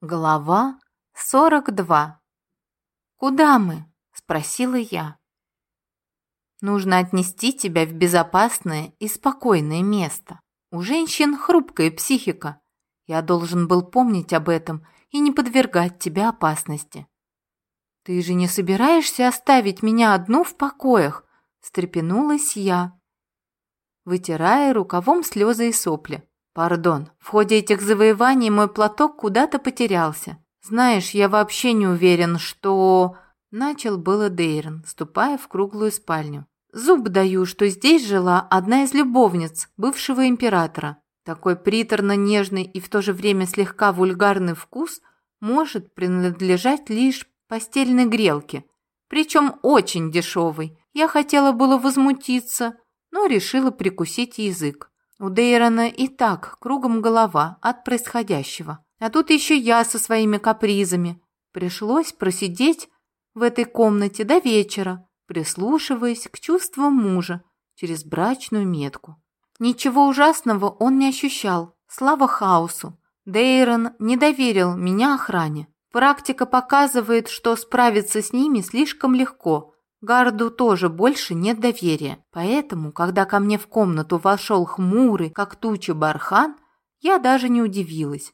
Глава 42. «Куда мы?» – спросила я. «Нужно отнести тебя в безопасное и спокойное место. У женщин хрупкая психика. Я должен был помнить об этом и не подвергать тебя опасности». «Ты же не собираешься оставить меня одну в покоях?» – встрепенулась я, вытирая рукавом слезы и сопли. Пардон, в ходе этих завоеваний мой платок куда-то потерялся. Знаешь, я вообще не уверен, что... Начал было Дейрон, ступая в круглую спальню. Зуб даю, что здесь жила одна из любовниц бывшего императора. Такой приторно-нежный и в то же время слегка вульгарный вкус может принадлежать лишь постельной грелке, причем очень дешевый. Я хотела было возмутиться, но решила прикусить язык. У Дейрона и так кругом голова от происходящего. А тут еще я со своими капризами. Пришлось просидеть в этой комнате до вечера, прислушиваясь к чувствам мужа через брачную метку. Ничего ужасного он не ощущал, слава хаосу. Дейрон не доверил меня охране. Практика показывает, что справиться с ними слишком легко, Гарду тоже больше нет доверия, поэтому, когда ко мне в комнату вошел хмурый, как туча бархан, я даже не удивилась.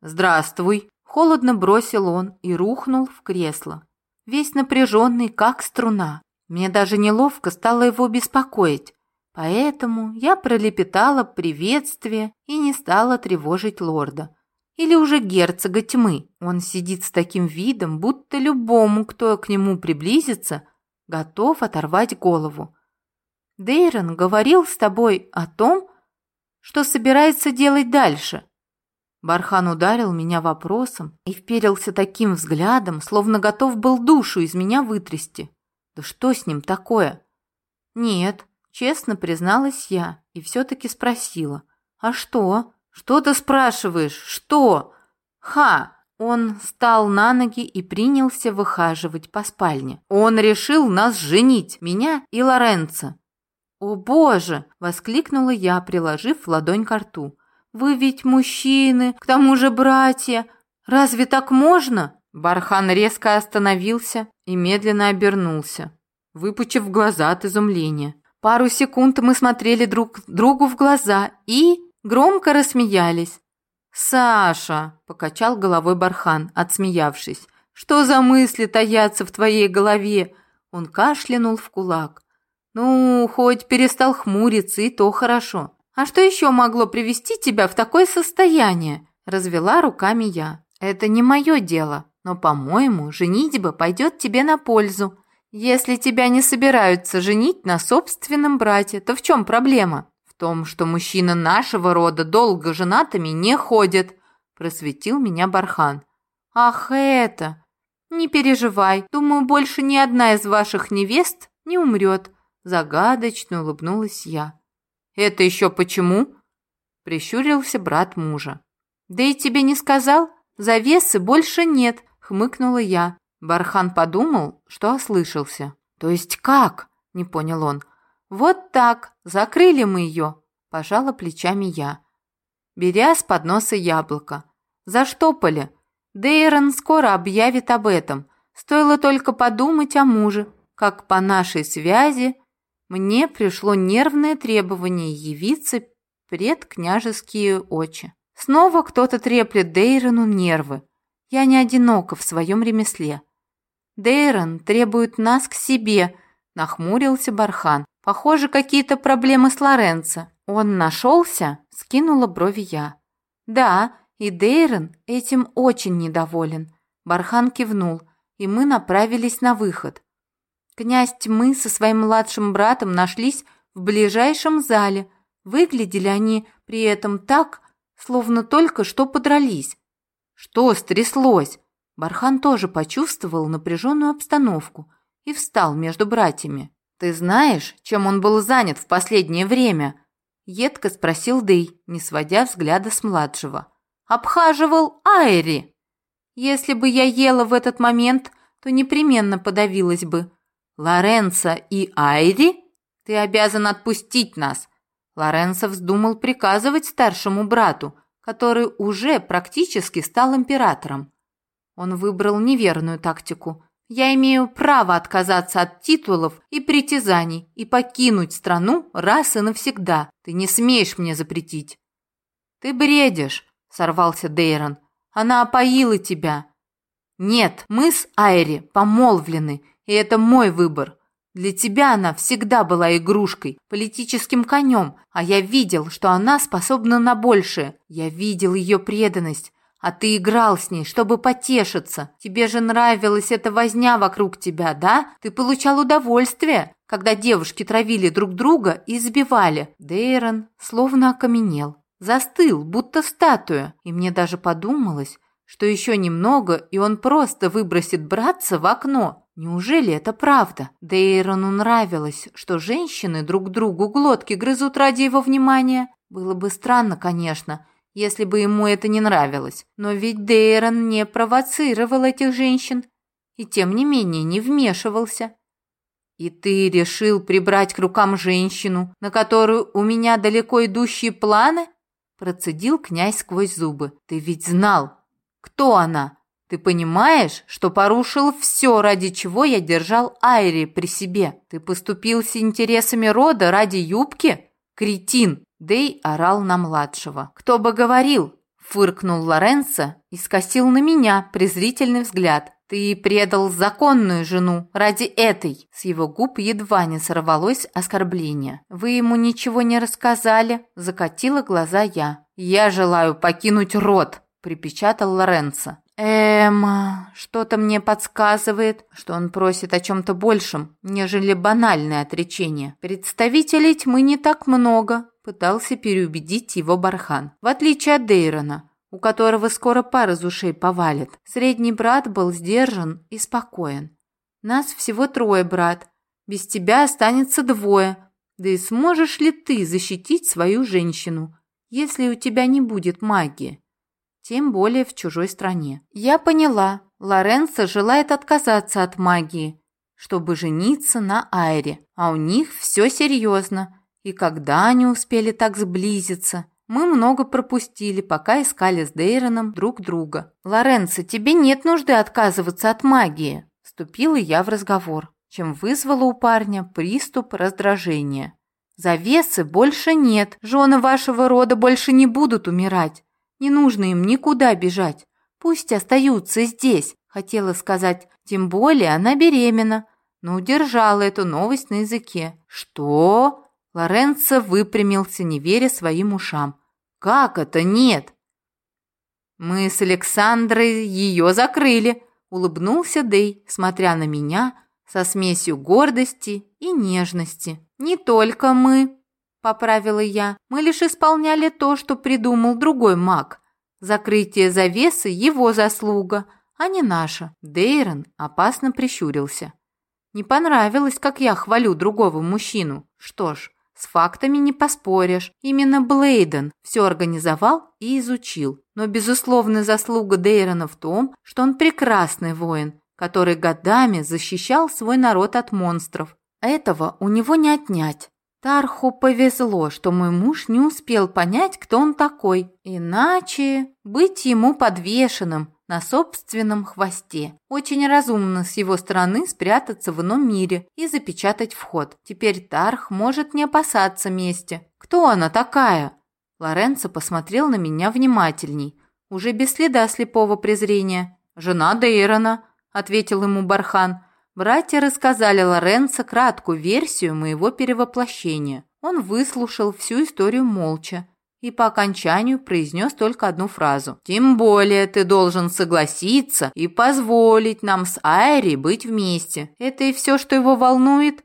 «Здравствуй!» – холодно бросил он и рухнул в кресло, весь напряженный, как струна. Мне даже неловко стало его беспокоить, поэтому я пролепетала приветствие и не стала тревожить лорда. Или уже герцога тьмы. Он сидит с таким видом, будто любому, кто к нему приблизится, готов оторвать голову. Дейрон говорил с тобой о том, что собирается делать дальше. Бархан ударил меня вопросом и вперился таким взглядом, словно готов был душу из меня вытрясти. Да что с ним такое? Нет, честно призналась я и все-таки спросила. А что? Что ты спрашиваешь? Что? Ха! Он встал на ноги и принялся выхаживать по спальне. Он решил нас женить, меня и Лоренцо. «О боже!» – воскликнула я, приложив ладонь к рту. «Вы ведь мужчины, к тому же братья. Разве так можно?» Бархан резко остановился и медленно обернулся, выпучив глаза от изумления. Пару секунд мы смотрели друг другу в глаза и громко рассмеялись. «Саша!» – покачал головой Бархан, отсмеявшись. «Что за мысли таятся в твоей голове?» Он кашлянул в кулак. «Ну, хоть перестал хмуриться, и то хорошо. А что еще могло привести тебя в такое состояние?» Развела руками я. «Это не мое дело, но, по-моему, женитьба пойдет тебе на пользу. Если тебя не собираются женить на собственном брате, то в чем проблема?» Том, что мужчины нашего рода долго женатыми не ходят», – просветил меня Бархан. «Ах, это! Не переживай, думаю, больше ни одна из ваших невест не умрет», – загадочно улыбнулась я. «Это еще почему?» – прищурился брат мужа. «Да и тебе не сказал? Завесы больше нет», – хмыкнула я. Бархан подумал, что ослышался. «То есть как?» – не понял он. «Вот так, закрыли мы ее», – пожала плечами я, беря с подноса яблоко. «Заштопали. Дейрон скоро объявит об этом. Стоило только подумать о муже, как по нашей связи мне пришло нервное требование явиться пред княжеские очи. Снова кто-то треплет Дейрону нервы. Я не одинока в своем ремесле. Дейрон требует нас к себе, нахмурился Бархан. Похоже, какие-то проблемы с Лоренцо. Он нашелся? Скинула брови я. Да, и Дейрон этим очень недоволен. Бархан кивнул, и мы направились на выход. Князь тьмы со своим младшим братом нашлись в ближайшем зале. Выглядели они при этом так, словно только что подрались. Что стряслось? Бархан тоже почувствовал напряженную обстановку и встал между братьями. «Ты знаешь, чем он был занят в последнее время?» Едко спросил Дэй, не сводя взгляда с младшего. «Обхаживал Айри!» «Если бы я ела в этот момент, то непременно подавилась бы. Лоренцо и Айри? Ты обязан отпустить нас!» Лоренцо вздумал приказывать старшему брату, который уже практически стал императором. Он выбрал неверную тактику. Я имею право отказаться от титулов и притязаний и покинуть страну раз и навсегда. Ты не смеешь мне запретить. Ты бредишь, сорвался Дейрон. Она опоила тебя. Нет, мы с Айри помолвлены, и это мой выбор. Для тебя она всегда была игрушкой, политическим конем, а я видел, что она способна на большее. Я видел ее преданность, а ты играл с ней, чтобы потешиться. Тебе же нравилась эта возня вокруг тебя, да? Ты получал удовольствие, когда девушки травили друг друга и избивали. Дейрон словно окаменел, застыл, будто статуя, и мне даже подумалось, что еще немного, и он просто выбросит братца в окно. Неужели это правда? Дейрону нравилось, что женщины друг другу глотки грызут ради его внимания. Было бы странно, конечно, если бы ему это не нравилось. Но ведь Дейрон не провоцировал этих женщин и тем не менее не вмешивался. И ты решил прибрать к рукам женщину, на которую у меня далеко идущие планы? Процедил князь сквозь зубы. Ты ведь знал, кто она? Ты понимаешь, что порушил все, ради чего я держал Айри при себе? Ты поступил с интересами рода ради юбки? Кретин!» Дей орал на младшего. «Кто бы говорил?» Фыркнул Лоренцо и скосил на меня презрительный взгляд. «Ты предал законную жену ради этой!» С его губ едва не сорвалось оскорбление. «Вы ему ничего не рассказали?» Закатила глаза я. «Я желаю покинуть род!» Припечатал Лоренцо. Эмма, что-то мне подсказывает, что он просит о чем-то большем, нежели банальное отречение. Представителей тьмы не так много, пытался переубедить его Бархан. В отличие от Дейрона, у которого скоро пар из ушей повалит. Средний брат был сдержан и спокоен. Нас всего трое, брат. Без тебя останется двое. Да и сможешь ли ты защитить свою женщину, если у тебя не будет магии? тем более в чужой стране. Я поняла, Лоренцо желает отказаться от магии, чтобы жениться на Айре, а у них все серьезно. И когда они успели так сблизиться? Мы много пропустили, пока искали с Дейроном друг друга. «Лоренцо, тебе нет нужды отказываться от магии», – вступила я в разговор, чем вызвала у парня приступ раздражения. «Завесы больше нет, жены вашего рода больше не будут умирать. Не нужно им никуда бежать. Пусть остаются здесь, хотела сказать. Тем более она беременна. Но удержала эту новость на языке. Что? Лоренцо выпрямился, не веря своим ушам. Как это нет? Мы с Александрой ее закрыли, улыбнулся Дей, смотря на меня со смесью гордости и нежности. Не только мы, – поправила я. «Мы лишь исполняли то, что придумал другой маг. Закрытие завесы – его заслуга, а не наша». Дейрон опасно прищурился. «Не понравилось, как я хвалю другого мужчину. Что ж, с фактами не поспоришь. Именно Блейден все организовал и изучил. Но безусловная заслуга Дейрона в том, что он прекрасный воин, который годами защищал свой народ от монстров. Этого у него не отнять. Тарху повезло, что мой муж не успел понять, кто он такой. Иначе быть ему подвешенным на собственном хвосте. Очень разумно с его стороны спрятаться в ином мире и запечатать вход. Теперь Тарх может не опасаться мести. Кто она такая? Лоренцо посмотрел на меня внимательней, уже без следа слепого презрения. «Жена Дейрона», — ответил ему Бархан, — Братья рассказали Лоренцо краткую версию моего перевоплощения. Он выслушал всю историю молча и по окончанию произнес только одну фразу. «Тем более ты должен согласиться и позволить нам с Айри быть вместе. Это и все, что его волнует?»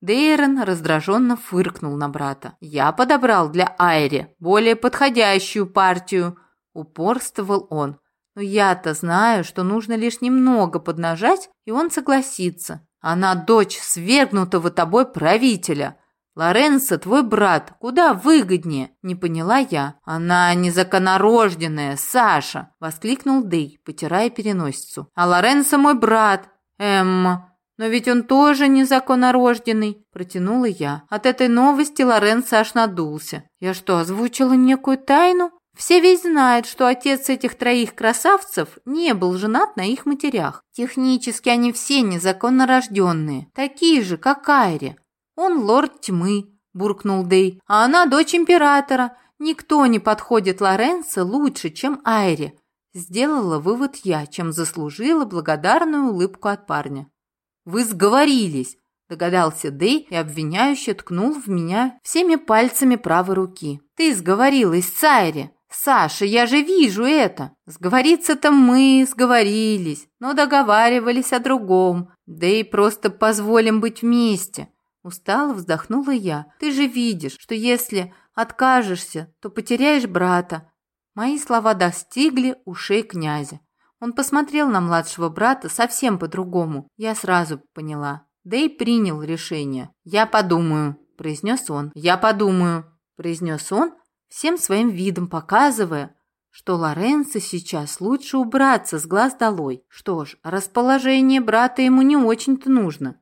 Дейрон раздраженно фыркнул на брата. «Я подобрал для Айри более подходящую партию», – упорствовал он. Но я-то знаю, что нужно лишь немного поднажать, и он согласится. Она дочь свергнутого тобой правителя. Лоренцо твой брат, куда выгоднее, не поняла я. Она незаконорожденная, Саша, воскликнул Дей, потирая переносицу. А Лоренцо мой брат. Эмма, но ведь он тоже незаконнорожденный, протянула я. От этой новости Лоренцо аж надулся. Я что, озвучила некую тайну? Все ведь знают, что отец этих троих красавцев не был женат на их матерях. Технически они все незаконно рожденные, такие же, как Айри. Он лорд тьмы, буркнул Дей, а она дочь императора. Никто не подходит Лоренцо лучше, чем Айри. Сделала вывод я, чем заслужила благодарную улыбку от парня. «Вы сговорились!» – догадался Дэй и обвиняюще ткнул в меня всеми пальцами правой руки. «Ты сговорилась с Айри!» «Саша, я же вижу это! Сговориться-то мы сговорились, но договаривались о другом, да и просто позволим быть вместе». Устало вздохнула я. «Ты же видишь, что если откажешься, то потеряешь брата, Мои слова достигли ушей князя. Он посмотрел на младшего брата совсем по-другому. Я сразу поняла. Да и принял решение. «Я подумаю», – произнес он. «Я подумаю», – произнес он, всем своим видом показывая, что Лоренцо сейчас лучше убраться с глаз долой. Что ж, расположение брата ему не очень-то нужно.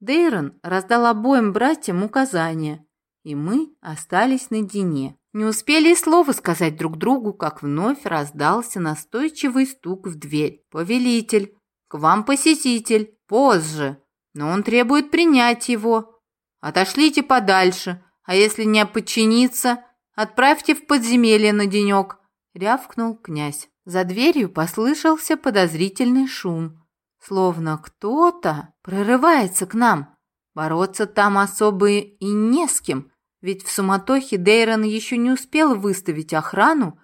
Дейрон раздал обоим братьям указания, и мы остались наедине. Не успели и слова сказать друг другу, как вновь раздался настойчивый стук в дверь. «Повелитель, к вам посетитель, позже, но он требует принять его. Отошлите подальше, а если не подчиниться, отправьте в подземелье на денек», — рявкнул князь. За дверью послышался подозрительный шум, словно кто-то прорывается к нам. Бороться там особо и не с кем, ведь в суматохе Дейрон еще не успел выставить охрану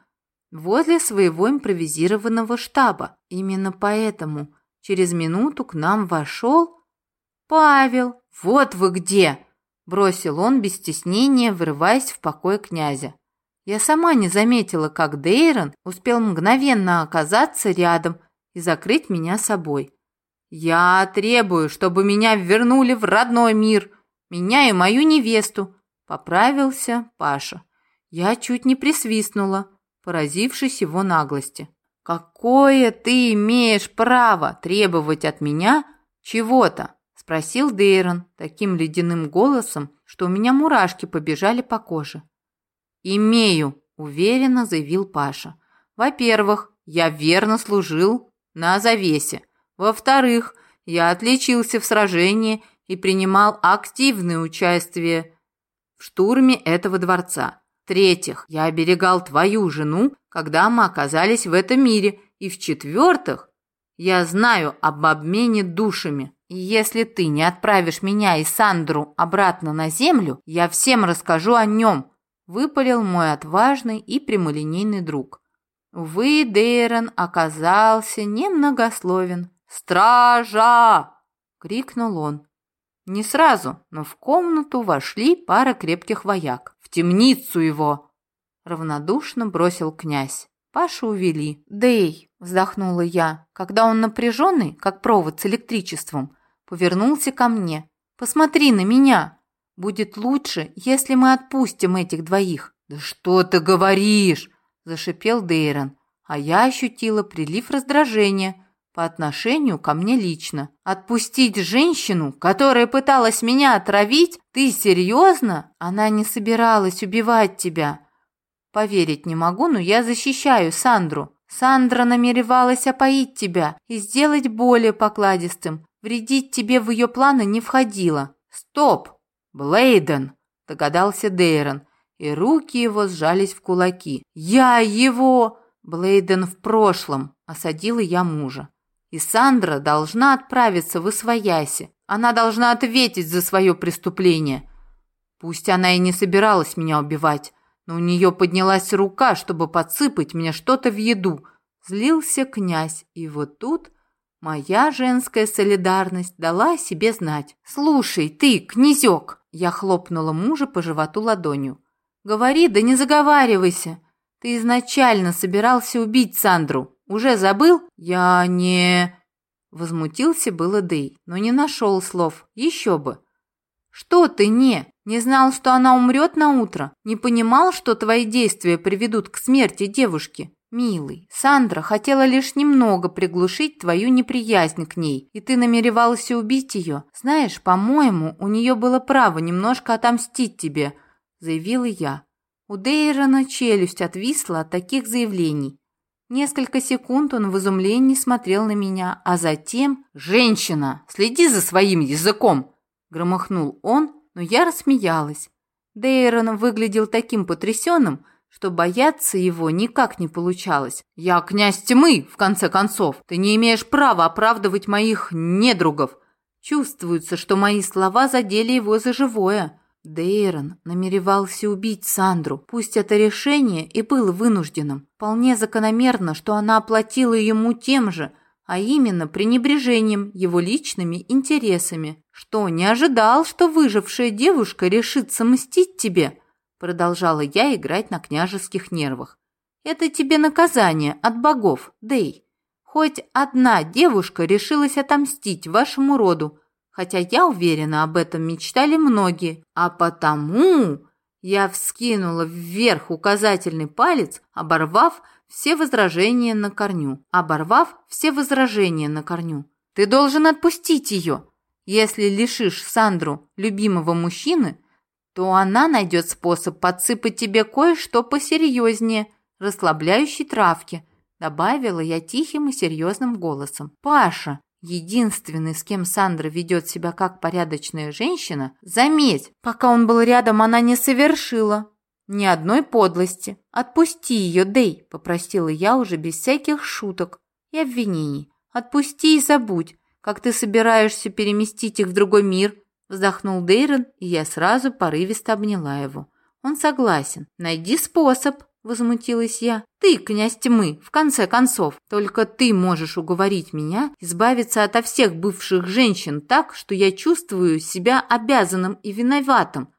возле своего импровизированного штаба. Именно поэтому через минуту к нам вошел Павел. «Вот вы где!» – бросил он без стеснения, вырываясь в покой князя. Я сама не заметила, как Дейрон успел мгновенно оказаться рядом и закрыть меня собой. «Я требую, чтобы меня вернули в родной мир, меня и мою невесту, Поправился Паша. Я чуть не присвистнула, поразившись его наглости. «Какое ты имеешь право требовать от меня чего-то?» Спросил Дейрон таким ледяным голосом, что у меня мурашки побежали по коже. «Имею», – уверенно заявил Паша. «Во-первых, я верно служил на завесе. Во-вторых, я отличился в сражении и принимал активное участие в штурме этого дворца. В-третьих, я оберегал твою жену, когда мы оказались в этом мире. И в-четвертых, я знаю об обмене душами. И если ты не отправишь меня и Сандру обратно на землю, я всем расскажу о нем», – выпалил мой отважный и прямолинейный друг. Увы, Дейрон оказался немногословен. «Стража!» – крикнул он. Не сразу, но в комнату вошли пара крепких вояк. «В темницу его!» Равнодушно бросил князь. Пашу увели. «Дэй!» – вздохнула я, когда он напряженный, как провод с электричеством, повернулся ко мне. «Посмотри на меня! Будет лучше, если мы отпустим этих двоих». «Да что ты говоришь?» – зашипел Дейрон, а я ощутила прилив раздражения – по отношению ко мне лично. Отпустить женщину, которая пыталась меня отравить? Ты серьезно? Она не собиралась убивать тебя. Поверить не могу, но я защищаю Сандру. Сандра намеревалась опоить тебя и сделать более покладистым. Вредить тебе в ее планы не входило. Стоп! Блейден! Догадался Дейрон, и руки его сжались в кулаки. Я его... Блейден в прошлом, осадила я мужа. И Сандра должна отправиться в Освояси. Она должна ответить за свое преступление. Пусть она и не собиралась меня убивать, но у нее поднялась рука, чтобы подсыпать мне что-то в еду. Злился князь, и вот тут моя женская солидарность дала о себе знать. «Слушай, ты, князек!» Я хлопнула мужа по животу ладонью. «Говори, да не заговаривайся. Ты изначально собирался убить Сандру. Уже забыл? Я не...» Возмутился было Дэй, но не нашел слов. Еще бы. «Что ты не? Не знал, что она умрет на утро? Не понимал, что твои действия приведут к смерти девушки?» «Милый, Сандра хотела лишь немного приглушить твою неприязнь к ней, и ты намеревался убить ее. Знаешь, по-моему, у нее было право немножко отомстить тебе», – заявила я. У Дейрона челюсть отвисла от таких заявлений. Несколько секунд он в изумлении смотрел на меня, а затем «Женщина, следи за своим языком!» Громыхнул он, но я рассмеялась. Дейрон выглядел таким потрясенным, что бояться его никак не получалось. «Я князь тьмы, в конце концов. Ты не имеешь права оправдывать моих недругов». Чувствуется, что мои слова задели его за живое. Дейрон намеревался убить Сандру, пусть это решение и было вынужденным. Вполне закономерно, что она оплатила ему тем же, а именно пренебрежением его личными интересами. Что, не ожидал, что выжившая девушка решится мстить тебе? Продолжала я играть на княжеских нервах. Это тебе наказание от богов, Дей. Хоть одна девушка решилась отомстить вашему роду, хотя я уверена, об этом мечтали многие, а потому я вскинула вверх указательный палец, оборвав все возражения на корню, оборвав все возражения на корню. Ты должен отпустить ее. Если лишишь Сандру любимого мужчины, то она найдет способ подсыпать тебе кое-что посерьезнее, расслабляющей травки, добавила я тихим и серьезным голосом. Паша, Единственный, с кем Сандра ведет себя как порядочная женщина, заметь, пока он был рядом, она не совершила ни одной подлости. Отпусти ее, Дей, попросила я уже без всяких шуток и обвинений. Отпусти и забудь, как ты собираешься переместить их в другой мир, вздохнул Дейрон, и я сразу порывисто обняла его. Он согласен. Найди способ, возмутилась я. Ты, князь тьмы, в конце концов, только ты можешь уговорить меня избавиться ото всех бывших женщин так, что я чувствую себя обязанным и виноватым,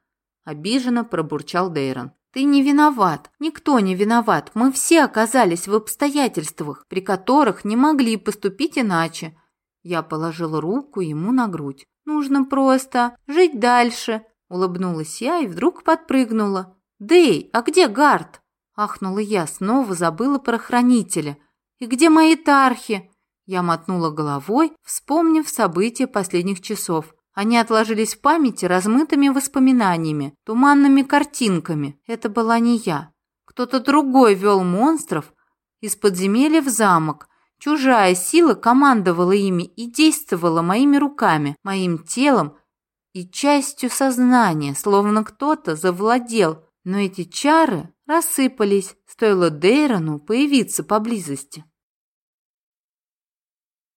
обиженно пробурчал Дейрон. Ты не виноват, никто не виноват. Мы все оказались в обстоятельствах, при которых не могли поступить иначе. Я положила руку ему на грудь. Нужно просто жить дальше, улыбнулась я и вдруг подпрыгнула. Дей, а где Гард? Ахнула я, снова забыла про хранителя. «И где мои тархи?» Я мотнула головой, вспомнив события последних часов. Они отложились в памяти размытыми воспоминаниями, туманными картинками. Это была не я. Кто-то другой вел монстров из подземелья в замок. Чужая сила командовала ими и действовала моими руками, моим телом и частью сознания, словно кто-то завладел. Но эти чары рассыпались, стоило Дейрону появиться поблизости.